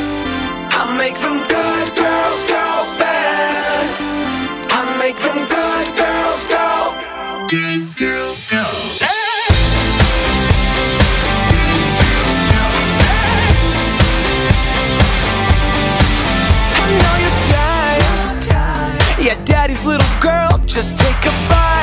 I make them good girls go bad. I make them good girls go. Good girls go. Yeah, daddy's little girl, just take a bite.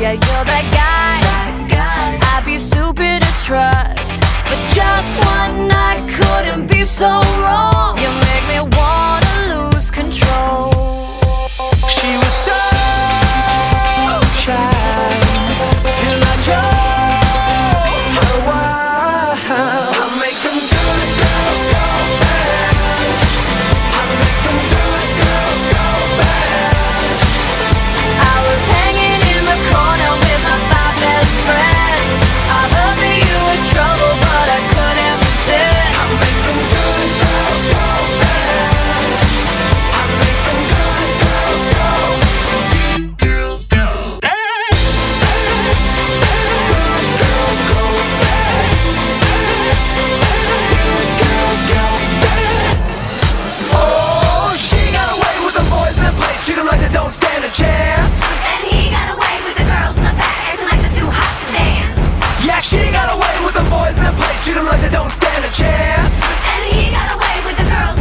Yeah, you're that guy. I'd be stupid to trust. But just one night couldn't be so wrong. got away with the boys in place, treat them like they don't stand a chance. And he got away with the girls.